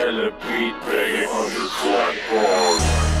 Elle beat, banging on your flat bar.